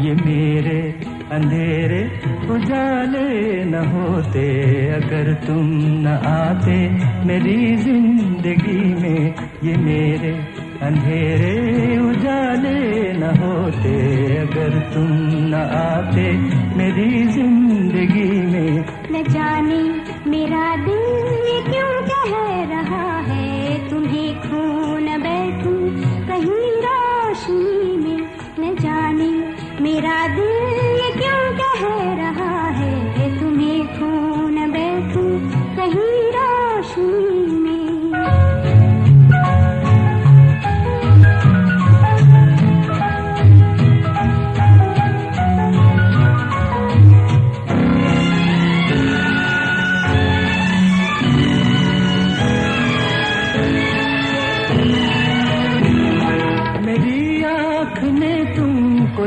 ये मेरे अंधेरे उजाले न होते। अगर तुम न आते मेरी ज़िंदगी में, ये मेरे अंधेरे उजाले न होते। अगर तुम न आते मेरी ज़िंदगी में, न जाने मेरा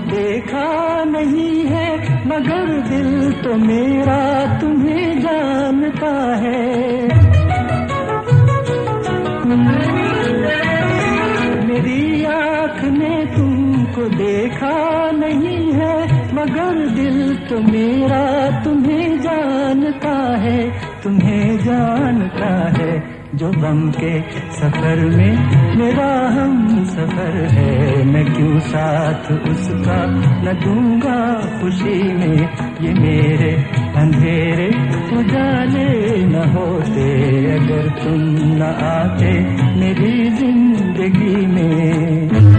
देखा नहीं है, मगर दिल तो मेरा तुम्हें जानता है। मेरी आँख ने तुमको देखा नहीं है, मगर दिल तो मेरा तुम्हें जानता है, तुम्हें जानता है। जो गम के सफ़र में, मेरा हम सफ़र है। मैं क्यों साथ उसका न दूँगा खुशी में? ये मेरे अंधेरे उजाले न होते। अगर तुम न आते मेरी ज़िंदगी में।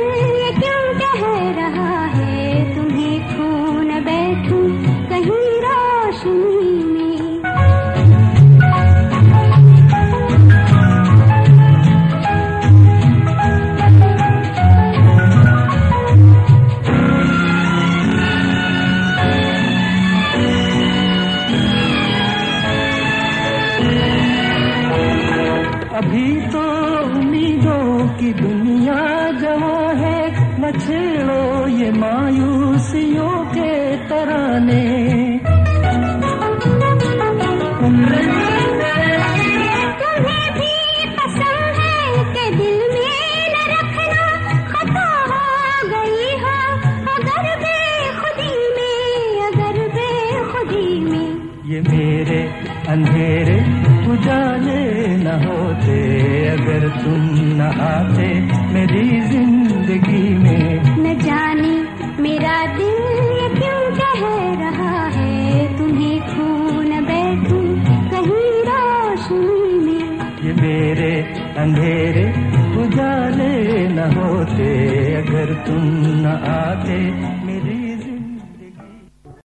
अभी तो उम्मीदों की दुनिया जहाँ है। न छेड़ो ये मायूसियों के तराने। तुम्हें ये मेरे अंधेरे उजाले न होते। अगर तुम न आते मेरी ज़िंदगी में। न जाने मेरा दिल ये क्यों कह रहा है? तुम्हें खो न बैठूं कहीं रोशनी में। ये मेरे अंधेरे उजाले न होते। अगर तुम न आते